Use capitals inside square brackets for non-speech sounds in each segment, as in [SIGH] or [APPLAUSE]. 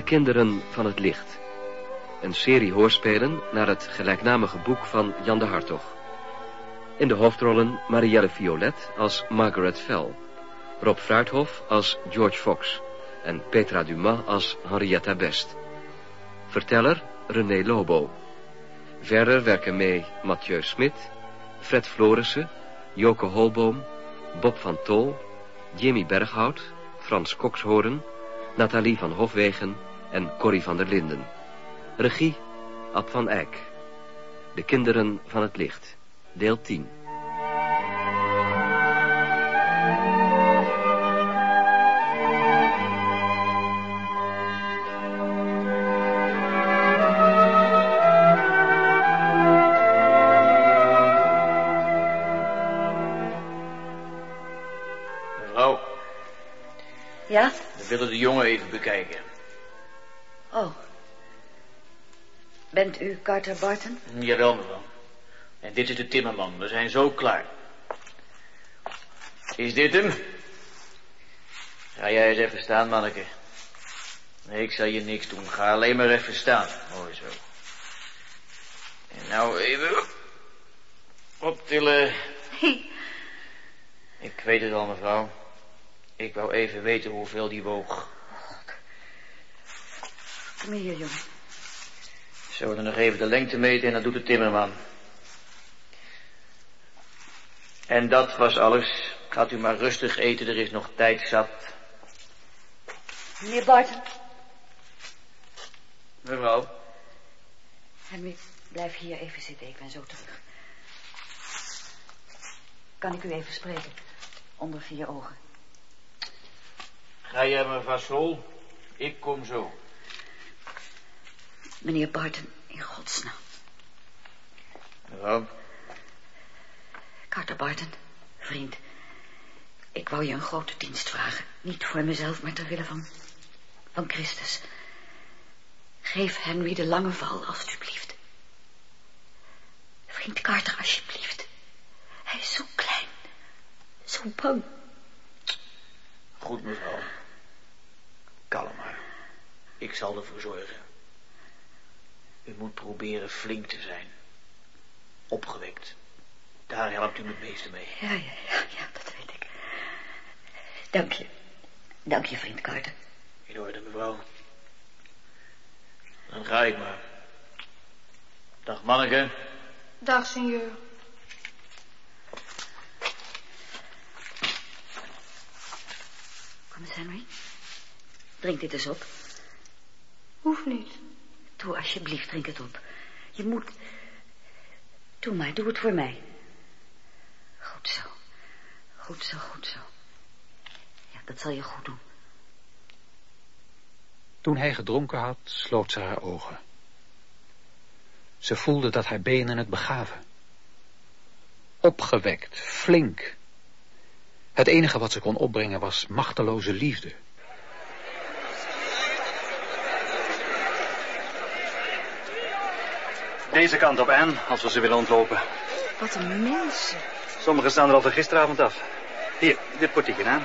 De Kinderen van het Licht. Een serie hoorspelen naar het gelijknamige boek van Jan de Hartog. In de hoofdrollen Marielle Violet als Margaret Fell, Rob Fruithof als George Fox en Petra Dumas als Henrietta Best. Verteller René Lobo. Verder werken mee Mathieu Smit, Fred Florissen, Joke Holboom, Bob van Tol, Jimmy Berghout, Frans Kokshoorn, Nathalie van Hofwegen en Corrie van der Linden. Regie Ab van Eyck. De Kinderen van het Licht. Deel 10. Mevrouw, Ja? we willen de jongen even bekijken. Bent u Carter Barton? Jawel, mevrouw. En dit is de timmerman. We zijn zo klaar. Is dit hem? Ga jij eens even staan, manneke. Nee, ik zal je niks doen. Ga alleen maar even staan. Mooi zo. En nou even optillen. [LAUGHS] Ik weet het al, mevrouw. Ik wou even weten hoeveel die woog. Kom hier, jongen. Zullen we nog even de lengte meten en dat doet de timmerman. En dat was alles. Gaat u maar rustig eten, er is nog tijd zat. Meneer Barton. Mevrouw, Henry, blijf hier even zitten. Ik ben zo terug. Kan ik u even spreken? Onder vier ogen. ga jij maar vast vol. Ik kom zo. Meneer Barton, in godsnaam. Mevrouw, Carter Barton, vriend. Ik wou je een grote dienst vragen. Niet voor mezelf, maar ter wille van... van Christus. Geef Henry de lange val, alstublieft. Vriend Carter, alsjeblieft. Hij is zo klein. Zo bang. goed mevrouw. Kalm maar. Ik zal ervoor zorgen. U moet proberen flink te zijn. Opgewekt. Daar helpt u me het meeste mee. Ja, ja, ja, ja, dat weet ik. Dank je. Dank je, vriend Carter. In orde, mevrouw. Dan ga ik maar. Dag, manneke. Dag, senor. Kom eens, Henry. Drink dit eens op. Hoeft niet. Doe alsjeblieft, drink het op. Je moet... Doe maar, doe het voor mij. Goed zo. Goed zo, goed zo. Ja, dat zal je goed doen. Toen hij gedronken had, sloot ze haar ogen. Ze voelde dat haar benen het begaven. Opgewekt, flink. Het enige wat ze kon opbrengen was machteloze liefde. Deze kant op, Anne, als we ze willen ontlopen. Wat een mensen. Sommigen staan er al van gisteravond af. Hier, dit portiekje aan.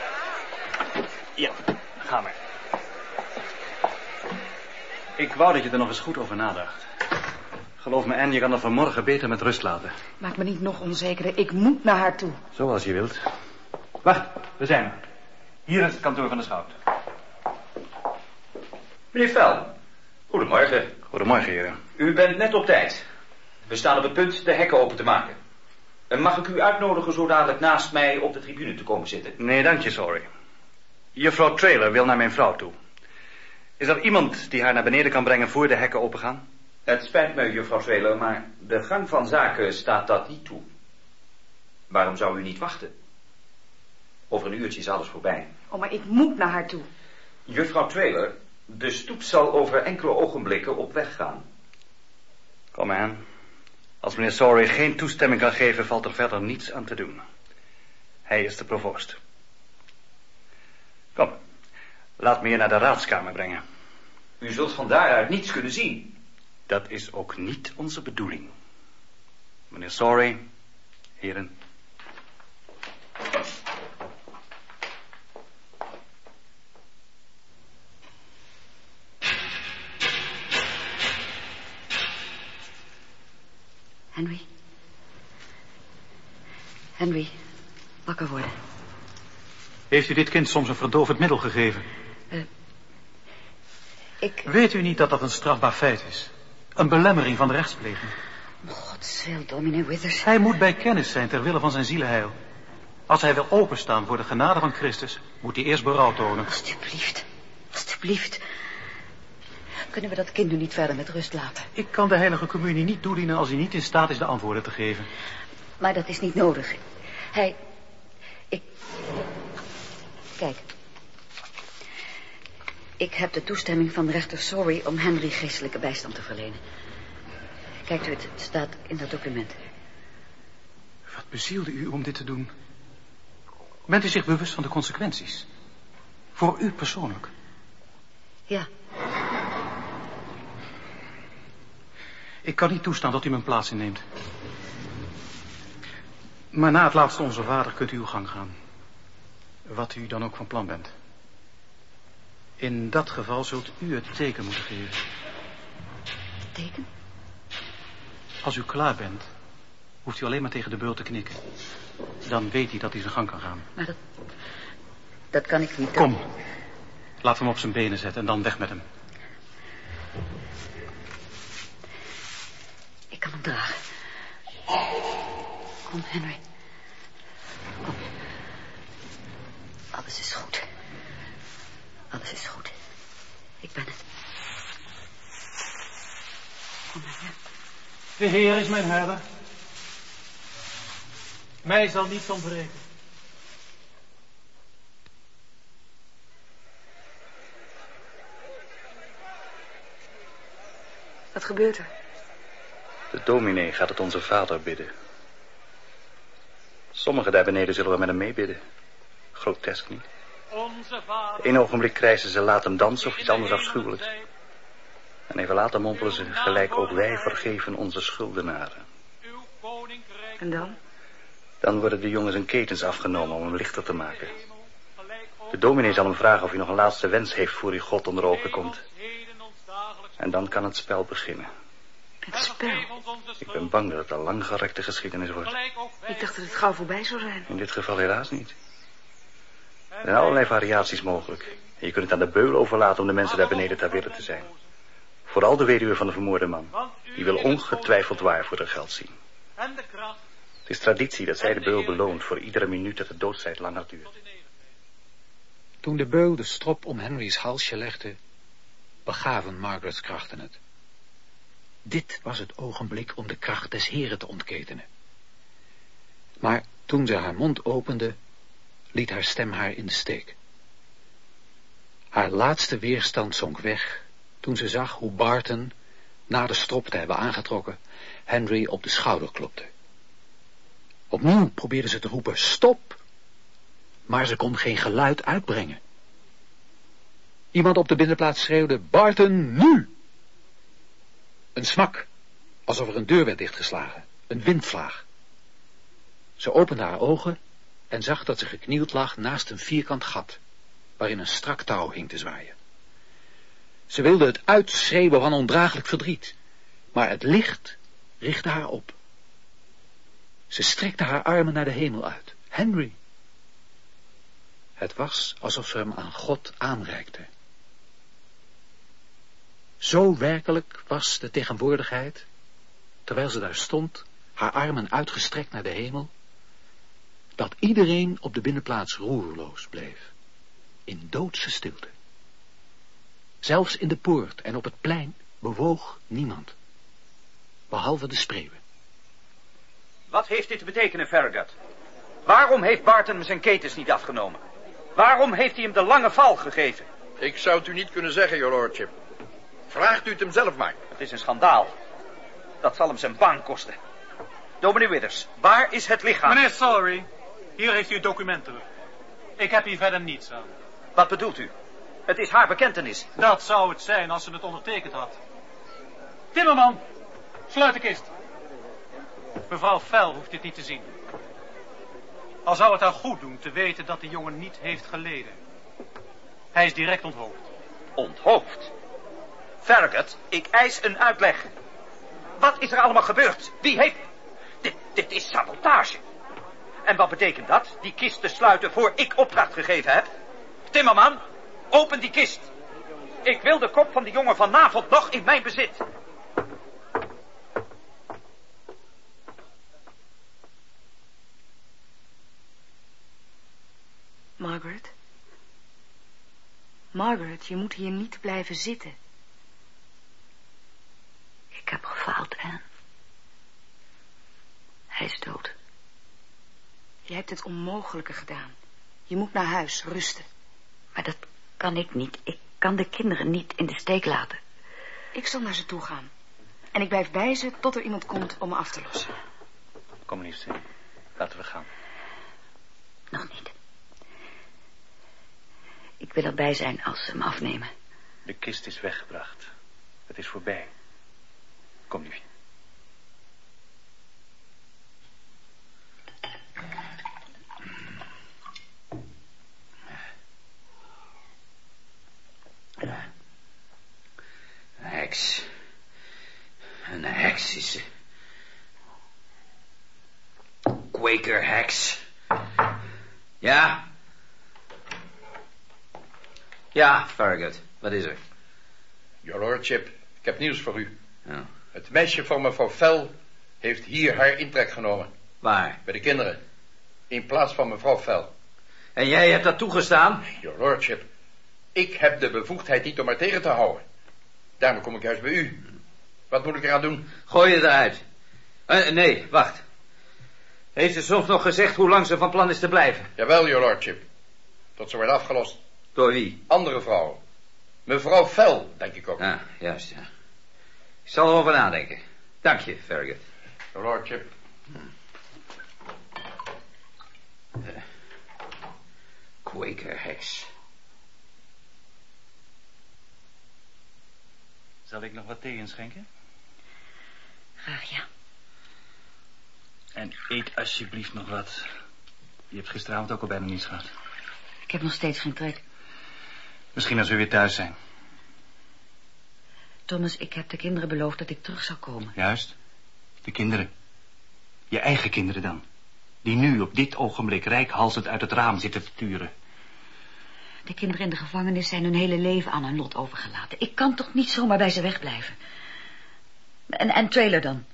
Ja, ga maar. Ik wou dat je er nog eens goed over nadacht. Geloof me, Anne, je kan er vanmorgen beter met rust laten. Maak me niet nog onzekerder. Ik moet naar haar toe. Zoals je wilt. Wacht, we zijn er. Hier is het kantoor van de schout. Meneer Vel, goedemorgen. Goedemorgen, heren. U bent net op tijd. We staan op het punt de hekken open te maken. En mag ik u uitnodigen zo dadelijk naast mij op de tribune te komen zitten? Nee, dank je, sorry. Juffrouw Trailer wil naar mijn vrouw toe. Is er iemand die haar naar beneden kan brengen voor de hekken opengaan? Het spijt me, juffrouw Trailer, maar de gang van zaken staat dat niet toe. Waarom zou u niet wachten? Over een uurtje is alles voorbij. Oh, maar ik moet naar haar toe. Juffrouw Trailer, de stoep zal over enkele ogenblikken op weg gaan. Kom aan. Als meneer Sorry geen toestemming kan geven, valt er verder niets aan te doen. Hij is de provoost. Kom, laat me je naar de raadskamer brengen. U zult van daaruit niets kunnen zien. Dat is ook niet onze bedoeling. Meneer Sorry, heren. Henry. Henry, wakker worden. Heeft u dit kind soms een verdovend middel gegeven? Uh, ik... Weet u niet dat dat een strafbaar feit is? Een belemmering van de rechtspleging. Om gods wil, dominee Withers. Hij moet bij kennis zijn ter wille van zijn zielenheil. Als hij wil openstaan voor de genade van Christus, moet hij eerst berouw tonen. Alsjeblieft, alsjeblieft. Kunnen we dat kind nu niet verder met rust laten? Ik kan de heilige communie niet toedienen als hij niet in staat is de antwoorden te geven. Maar dat is niet nodig. Hij... Ik... Kijk. Ik heb de toestemming van rechter Sorry om Henry geestelijke bijstand te verlenen. Kijkt u, het staat in dat document. Wat bezielde u om dit te doen? Bent u zich bewust van de consequenties? Voor u persoonlijk? Ja. Ik kan niet toestaan dat u mijn plaats inneemt. Maar na het laatste onze vader kunt u uw gang gaan. Wat u dan ook van plan bent. In dat geval zult u het teken moeten geven. Het teken? Als u klaar bent, hoeft u alleen maar tegen de beul te knikken. Dan weet hij dat hij zijn gang kan gaan. Maar dat... Dat kan ik niet. Kom. Laat hem op zijn benen zetten en dan weg met hem. Kan hem dragen. Kom, Henry. Kom. Alles is goed. Alles is goed. Ik ben het. Kom, Henry. De Heer is mijn herder. Mij zal niets ontbreken. Wat gebeurt er? De dominee gaat het onze vader bidden. Sommigen daar beneden zullen we met hem meebidden. Grotesk niet. Eén ogenblik krijgen ze laat hem dansen of iets anders afschuwelijks. En even later mompelen ze, gelijk ook wij vergeven onze schuldenaren. En dan? Dan worden de jongens een ketens afgenomen om hem lichter te maken. De dominee zal hem vragen of hij nog een laatste wens heeft voor hij God onder ogen komt. En dan kan het spel beginnen. Het spel? Ik ben bang dat het een langgerekte geschiedenis wordt. Ik dacht dat het gauw voorbij zou zijn. In dit geval helaas niet. Er zijn allerlei variaties mogelijk. En je kunt het aan de beul overlaten om de mensen daar beneden ter willen te zijn. Vooral de weduwe van de vermoorde man. Die wil ongetwijfeld waar voor haar geld zien. Het is traditie dat zij de beul beloont voor iedere minuut dat de doodstijd langer duurt. Toen de beul de strop om Henry's halsje legde, begaven Margaret's krachten het. Dit was het ogenblik om de kracht des heren te ontketenen. Maar toen ze haar mond opende, liet haar stem haar in de steek. Haar laatste weerstand zonk weg toen ze zag hoe Barton, na de strop te hebben aangetrokken, Henry op de schouder klopte. Opnieuw probeerde ze te roepen, stop! Maar ze kon geen geluid uitbrengen. Iemand op de binnenplaats schreeuwde, Barton, nu! Een smak, alsof er een deur werd dichtgeslagen, een windvlaag. Ze opende haar ogen en zag dat ze geknield lag naast een vierkant gat, waarin een strak touw hing te zwaaien. Ze wilde het uitschreeuwen van ondraaglijk verdriet, maar het licht richtte haar op. Ze strekte haar armen naar de hemel uit. Henry. Het was alsof ze hem aan God aanreikte. Zo werkelijk was de tegenwoordigheid, terwijl ze daar stond, haar armen uitgestrekt naar de hemel, dat iedereen op de binnenplaats roerloos bleef, in doodse stilte. Zelfs in de poort en op het plein bewoog niemand, behalve de spreeuwen. Wat heeft dit te betekenen, Farragut? Waarom heeft Barton zijn ketens niet afgenomen? Waarom heeft hij hem de lange val gegeven? Ik zou het u niet kunnen zeggen, your lordship. Vraagt u het hem zelf maar. Het is een schandaal. Dat zal hem zijn baan kosten. Dominee Withers, waar is het lichaam? Meneer Sorry, hier heeft u het document terug. Ik heb hier verder niets aan. Wat bedoelt u? Het is haar bekentenis. Dat zou het zijn als ze het ondertekend had. Timmerman, sluit de kist. Mevrouw Fel hoeft dit niet te zien. Al zou het haar goed doen te weten dat de jongen niet heeft geleden. Hij is direct onthoofd. Onthoofd? Farragut, ik eis een uitleg. Wat is er allemaal gebeurd? Wie heeft... Dit is sabotage. En wat betekent dat? Die kist te sluiten voor ik opdracht gegeven heb? Timmerman, open die kist. Ik wil de kop van die jongen vanavond nog in mijn bezit. Margaret? Margaret, je moet hier niet blijven zitten. Ik heb gefaald, Anne. Hij is dood. Je hebt het onmogelijke gedaan. Je moet naar huis, rusten. Maar dat kan ik niet. Ik kan de kinderen niet in de steek laten. Ik zal naar ze toe gaan. En ik blijf bij ze tot er iemand komt om me af te lossen. Kom, liefste. Laten we gaan. Nog niet. Ik wil erbij zijn als ze hem afnemen. De kist is weggebracht. Het is voorbij. Kom, liefje. Een heks. Een heks is ze. Quaker heks. Ja? Ja, very good. Wat is er? Your lordship, ik heb nieuws voor u. Ja. Het meisje van mevrouw Fell heeft hier haar intrek genomen. Waar? Bij de kinderen. In plaats van mevrouw Fell. En jij hebt dat toegestaan? Your lordship, ik heb de bevoegdheid niet om haar tegen te houden. Daarom kom ik juist bij u. Wat moet ik eraan doen? Gooi je eruit. Eh, nee, wacht. Heeft ze soms nog gezegd hoe lang ze van plan is te blijven? Jawel, your lordship. Tot ze wordt afgelost. Door wie? Andere vrouwen. Mevrouw Fell, denk ik ook. Ja, juist, ja. Ik zal erover nadenken. Dank je, very good. Your lordship. Quaker heks. Zal ik nog wat thee inschenken? Graag, ja. En eet alsjeblieft nog wat. Je hebt gisteravond ook al bijna niets gehad. Ik heb nog steeds geen trek. Misschien als we weer thuis zijn. Thomas, ik heb de kinderen beloofd dat ik terug zou komen. Juist. De kinderen. Je eigen kinderen dan. Die nu op dit ogenblik rijkhalsend uit het raam zitten te turen. De kinderen in de gevangenis zijn hun hele leven aan hun lot overgelaten. Ik kan toch niet zomaar bij ze wegblijven. En, en Trailer dan?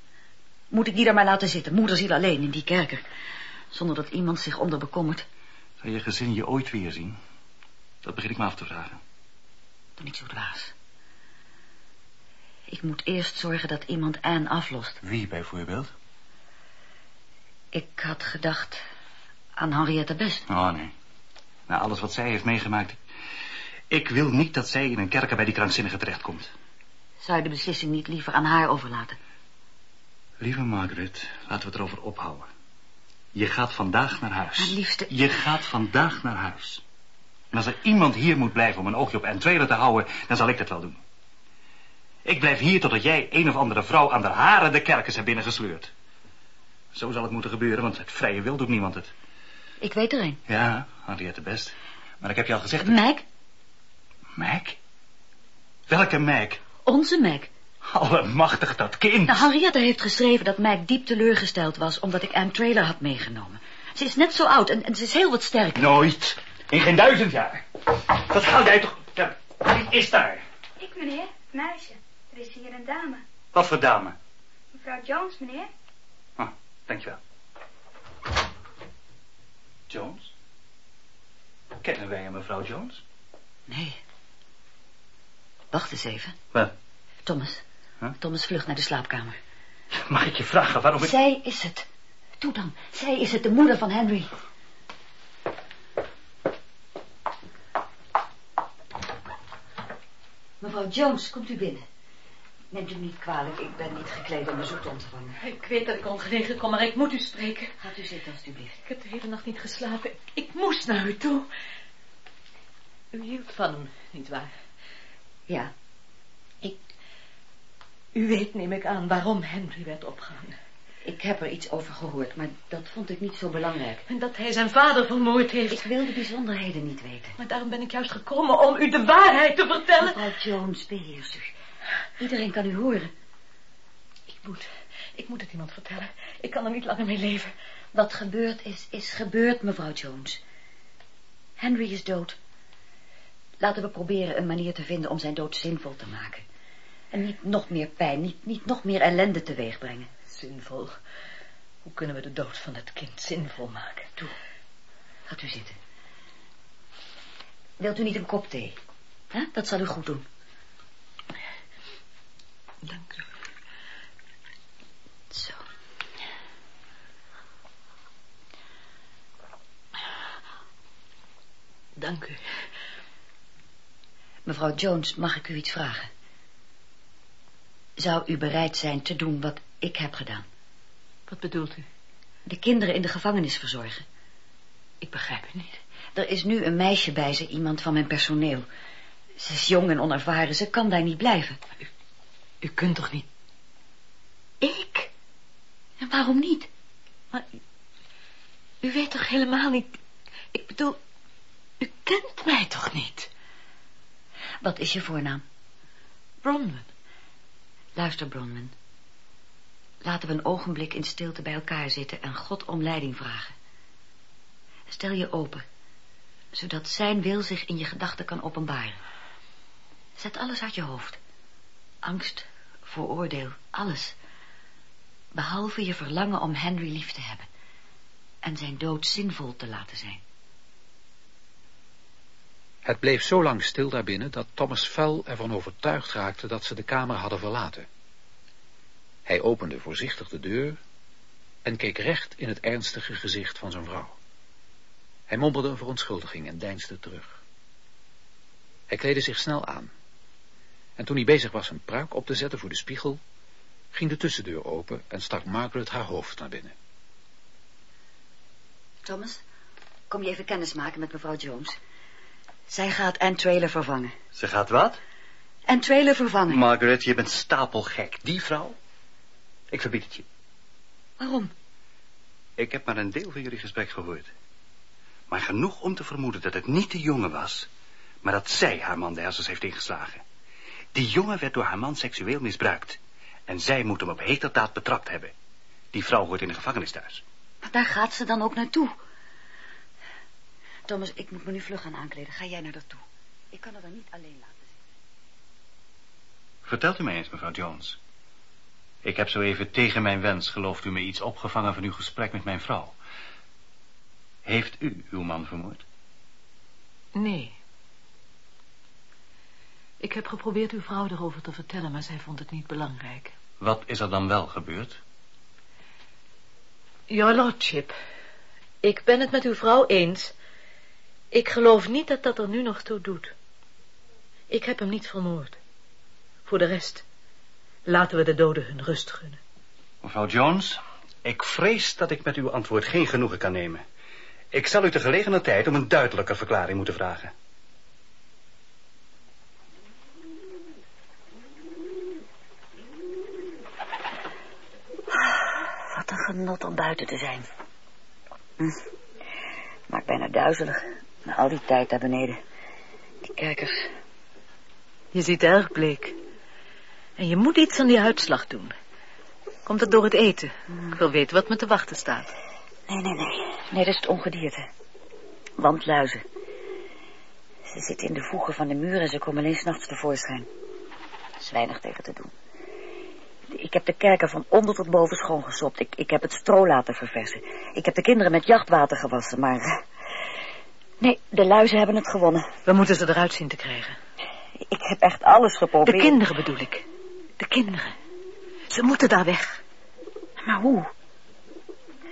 Moet ik die daar maar laten zitten, moederziel alleen in die kerker? Zonder dat iemand zich onder bekommert. Zal je gezin je ooit weer zien? Dat begin ik me af te vragen. Doe niet zo dwaas. Ik moet eerst zorgen dat iemand Anne aflost. Wie bijvoorbeeld? Ik had gedacht aan Henriette Best. Oh, nee. Na alles wat zij heeft meegemaakt. Ik wil niet dat zij in een kerker bij die krankzinnige terechtkomt. Zou je de beslissing niet liever aan haar overlaten? Lieve Margaret, laten we het erover ophouden. Je gaat vandaag naar huis. Maar liefste... Je gaat vandaag naar huis. En als er iemand hier moet blijven om een oogje op Entrele te houden, dan zal ik dat wel doen. Ik blijf hier totdat jij een of andere vrouw aan de haren de kerkers hebt binnengesleurd. Zo zal het moeten gebeuren, want het vrije wil doet niemand het. Ik weet er een. Ja, Henriette best. Maar ik heb je al gezegd... dat- Mac? Mac? Welke Mac? Onze Mac. Allemachtig, dat kind. Nou, Henriette heeft geschreven dat Mac diep teleurgesteld was... omdat ik Anne Trailer had meegenomen. Ze is net zo oud en, en ze is heel wat sterker. Nooit. In geen duizend jaar. Dat ga jij toch... Ja, wie is daar? Ik, meneer. Meisje. Is hier een dame. Wat voor dame? Mevrouw Jones, meneer. Ah, dankjewel. Jones? Kennen wij een mevrouw Jones? Nee. Wacht eens even. Wat? Thomas. Huh? Thomas, vlucht naar de slaapkamer. Mag ik je vragen waarom ik... Zij is het. Doe dan. Zij is het, de moeder van Henry. Mevrouw Jones, komt u binnen. Neemt u niet kwalijk, ik ben niet gekleed om bezoek te ontvangen. Ik weet dat ik ongelegen kom, maar ik moet u spreken. Gaat u zitten, alstublieft. Ik heb de hele nacht niet geslapen. Ik moest naar u toe. U hield van hem, nietwaar? Ja, Ik... U weet, neem ik aan, waarom Henry werd opgehangen. ik heb er iets over gehoord, maar dat vond ik niet zo belangrijk. En dat hij zijn vader vermoord heeft. Ik wil de bijzonderheden niet weten. Maar daarom ben ik juist gekomen om u de waarheid te vertellen. Mevrouw Jones, beheers u. Iedereen kan u horen. Ik moet... Ik moet het iemand vertellen. Ik kan er niet langer mee leven. Wat gebeurd is, is gebeurd, mevrouw Jones. Henry is dood. Laten we proberen een manier te vinden om zijn dood zinvol te maken. En niet nog meer pijn, niet, niet nog meer ellende teweeg brengen. Zinvol. Hoe kunnen we de dood van het kind zinvol maken? Toe, gaat u zitten. Wilt u niet een kop thee? Huh? Dat zal u goed doen. Dank u. Zo. Dank u. Mevrouw Jones, mag ik u iets vragen? Zou u bereid zijn te doen wat ik heb gedaan? Wat bedoelt u? De kinderen in de gevangenis verzorgen. Ik begrijp u niet. Er is nu een meisje bij ze, iemand van mijn personeel. Ze is jong en onervaren, ze kan daar niet blijven. U, u kunt toch niet... Ik? En waarom niet? Maar u, weet toch helemaal niet... Ik bedoel, u kent mij toch niet? Wat is je voornaam? Bronwyn. Luister, Bronwyn. Laten we een ogenblik in stilte bij elkaar zitten en God om leiding vragen. Stel je open, zodat zijn wil zich in je gedachten kan openbaren. Zet alles uit je hoofd. Angst, vooroordeel, alles. Behalve je verlangen om Henry lief te hebben. En zijn dood zinvol te laten zijn. Het bleef zo lang stil daarbinnen dat Thomas Fell ervan overtuigd raakte dat ze de kamer hadden verlaten. Hij opende voorzichtig de deur en keek recht in het ernstige gezicht van zijn vrouw. Hij mompelde een verontschuldiging en deinsde terug. Hij kleedde zich snel aan. En toen hij bezig was een pruik op te zetten voor de spiegel, ging de tussendeur open en stak Margaret haar hoofd naar binnen. Thomas, kom je even kennis maken met mevrouw Jones. Zij gaat Ann Trailer vervangen. Ze gaat wat? Ann Trailer vervangen. Margaret, je bent stapelgek. Die vrouw? Ik verbied het je. Waarom? Ik heb maar een deel van jullie gesprek gehoord. Maar genoeg om te vermoeden dat het niet de jongen was... maar dat zij haar man de hersens heeft ingeslagen. Die jongen werd door haar man seksueel misbruikt. En zij moet hem op heterdaad betrapt hebben. Die vrouw hoort in de gevangenis thuis. Maar daar gaat ze dan ook naartoe. Thomas, ik moet me nu vlug gaan aankleden. Ga jij naar dat toe. Ik kan haar dan niet alleen laten zitten. Vertelt u mij eens, mevrouw Jones. Ik heb zo even tegen mijn wens, gelooft u me, iets opgevangen van uw gesprek met mijn vrouw. Heeft u uw man vermoord? Nee. Ik heb geprobeerd uw vrouw erover te vertellen, maar zij vond het niet belangrijk. Wat is er dan wel gebeurd? Your lordship, ik ben het met uw vrouw eens. Ik geloof niet dat dat er nu nog toe doet. Ik heb hem niet vermoord. Voor de rest, laten we de doden hun rust gunnen. Mevrouw Jones, ik vrees dat ik met uw antwoord geen genoegen kan nemen. Ik zal u te gelegener tijd om een duidelijke verklaring moeten vragen. Wat een genot om buiten te zijn. Hm. Maakt bijna duizelig. Na al die tijd daar beneden. Die kijkers. Je ziet erg bleek. En je moet iets aan die uitslag doen. Komt het door het eten? Ik wil weten wat me te wachten staat. Nee, nee, nee. Nee, dat is het ongedierte. Wandluizen. Ze zitten in de voegen van de muur en ze komen alleen s'nachts tevoorschijn. Er is weinig tegen te doen. Ik heb de kerker van onder tot boven schoongesopt. Ik, ik heb het stro laten verversen. Ik heb de kinderen met jachtwater gewassen, maar... eh, Nee, de luizen hebben het gewonnen. We moeten ze eruit zien te krijgen. Ik heb echt alles geprobeerd. De kinderen bedoel ik. De kinderen. Ze moeten daar weg. Maar hoe?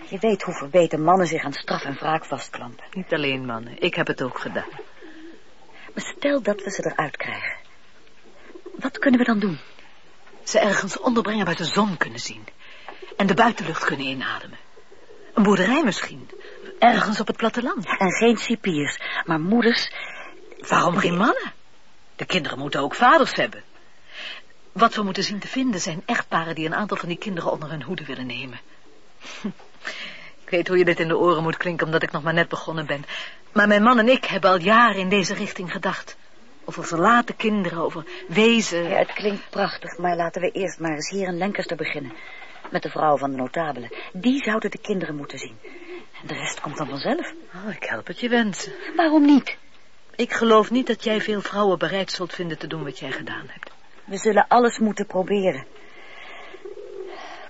Je weet hoe verbeten mannen zich aan straf en wraak vastklampen. Niet alleen mannen. Ik heb het ook gedaan. Maar stel dat we ze eruit krijgen. Wat kunnen we dan doen? Ze ergens onderbrengen waar de zon kunnen zien. En de buitenlucht kunnen inademen. Een boerderij misschien. Ergens op het platteland. En geen cipiers, maar moeders... Waarom geen mannen? De kinderen moeten ook vaders hebben. Wat we moeten zien te vinden zijn echtparen die een aantal van die kinderen onder hun hoede willen nemen. [LAUGHS] Ik weet hoe je dit in de oren moet klinken omdat ik nog maar net begonnen ben. Maar mijn man en ik hebben al jaren in deze richting gedacht. Over verlaten kinderen, over wezen. Ja, het klinkt prachtig, maar laten we eerst maar eens hier in Lancaster beginnen. met de vrouw van de notabelen. Die zouden de kinderen moeten zien. En de rest komt dan vanzelf. Oh, ik help het je wensen. Waarom niet? Ik geloof niet dat jij veel vrouwen bereid zult vinden te doen wat jij gedaan hebt. We zullen alles moeten proberen.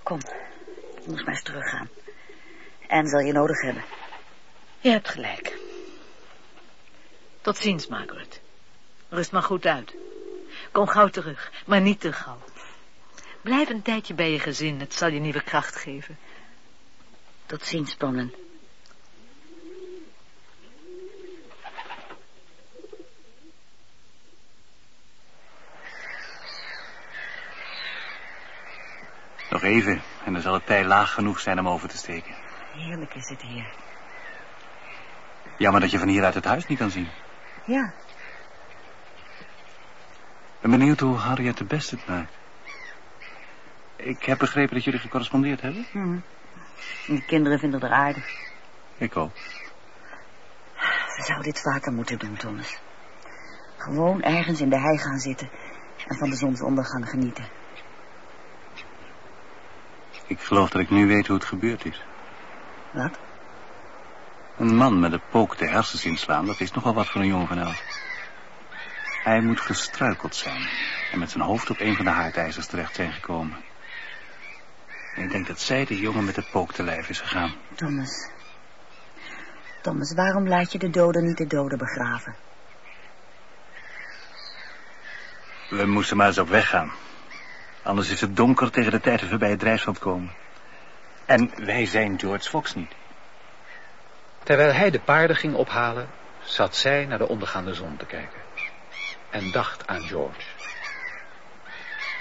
Kom, ik moet maar eens teruggaan. En zal je nodig hebben. Je hebt gelijk. Tot ziens, Margaret. Rust maar goed uit. Kom gauw terug, maar niet te gauw. Blijf een tijdje bij je gezin, het zal je nieuwe kracht geven. Tot ziens, Ponnen. Nog even, en dan zal het tij laag genoeg zijn om over te steken. Heerlijk is het hier. Jammer dat je van hieruit het huis niet kan zien. Ja. Ik ben benieuwd hoe Harriet de best het maakt. Ik heb begrepen dat jullie gecorrespondeerd hebben. Hm. Die kinderen vinden het aardig. Ik ook. Ze zou dit vaker moeten doen, Thomas. Gewoon ergens in de hei gaan zitten en van de zonsondergang genieten. Ik geloof dat ik nu weet hoe het gebeurd is. Wat? Een man met een pook de hersens inslaan, dat is nogal wat voor een jongen van elf. Hij moet gestruikeld zijn en met zijn hoofd op een van de haardijzers terecht zijn gekomen. En ik denk dat zij de jongen met de pook te lijf is gegaan. Thomas. Thomas, waarom laat je de doden niet de doden begraven? We moesten maar eens op weg gaan. Anders is het donker tegen de tijd dat we bij het drijfstand komen. En wij zijn George Fox niet. Terwijl hij de paarden ging ophalen, zat zij naar de ondergaande zon te kijken. En dacht aan George.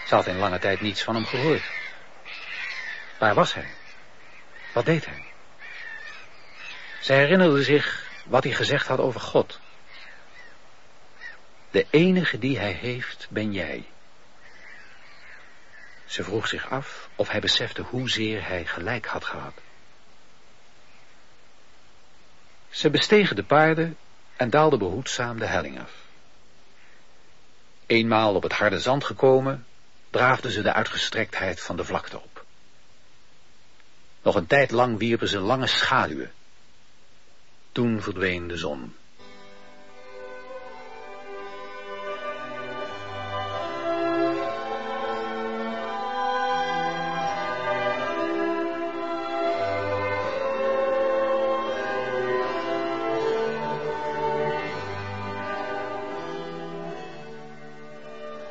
Ze had in lange tijd niets van hem gehoord. Waar was hij? Wat deed hij? Zij herinnerde zich wat hij gezegd had over God. De enige die hij heeft, ben jij. Ze vroeg zich af of hij besefte hoezeer hij gelijk had gehad. Ze bestegen de paarden en daalden behoedzaam de helling af. Eenmaal op het harde zand gekomen, draafden ze de uitgestrektheid van de vlakte op. Nog een tijd lang wierpen ze lange schaduwen. Toen verdween de zon.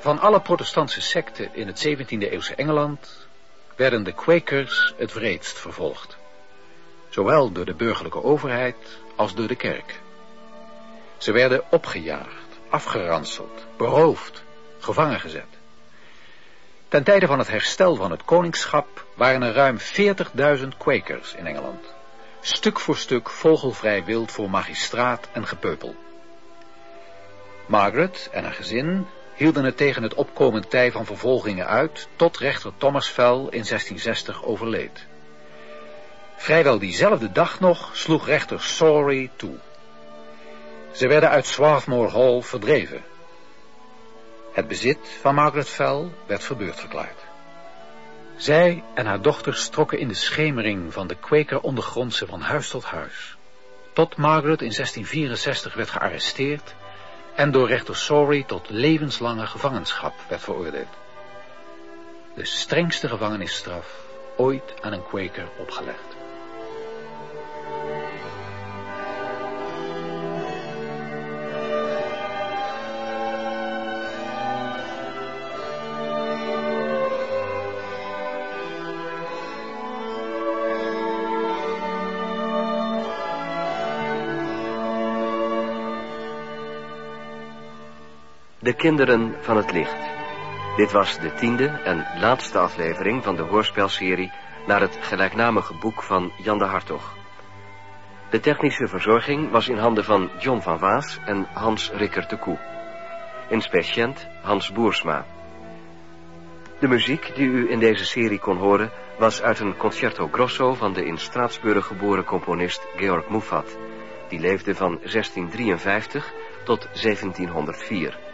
Van alle protestantse secten in het 17e-eeuwse Engeland werden de Quakers het wreedst vervolgd. Zowel door de burgerlijke overheid als door de kerk. Ze werden opgejaagd, afgeranseld, beroofd, gevangen gezet. Ten tijde van het herstel van het koningschap waren er ruim 40.000 Quakers in Engeland. Stuk voor stuk vogelvrij wild voor magistraat en gepeupel. Margaret en haar gezin hielden het tegen het opkomend tij van vervolgingen uit, tot rechter Thomas Fell in 1660 overleed. Vrijwel diezelfde dag nog sloeg rechter Sorry toe. Ze werden uit Swarthmore Hall verdreven. Het bezit van Margaret Fell werd verbeurd verklaard. Zij en haar dochters trokken in de schemering van de Quaker ondergrondse van huis tot huis. Tot Margaret in 1664 werd gearresteerd en door rechter Sorry tot levenslange gevangenschap werd veroordeeld. De strengste gevangenisstraf ooit aan een Quaker opgelegd. De kinderen van het licht. Dit was de tiende en laatste aflevering van de hoorspelserie naar het gelijknamige boek van Jan de Hartog. De technische verzorging was in handen van John van Waas en Hans Rikker de Koe. Inspeciënt Hans Boersma. De muziek die u in deze serie kon horen was uit een concerto grosso van de in Straatsburg geboren componist Georg Muffat. Die leefde van 1653 tot 1704.